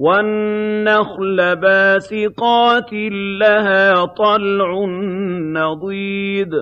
وَالنَّخْلَ بَاسِقَاتٍ لَّهَا طَلْعٌ نَّضِيدٌ.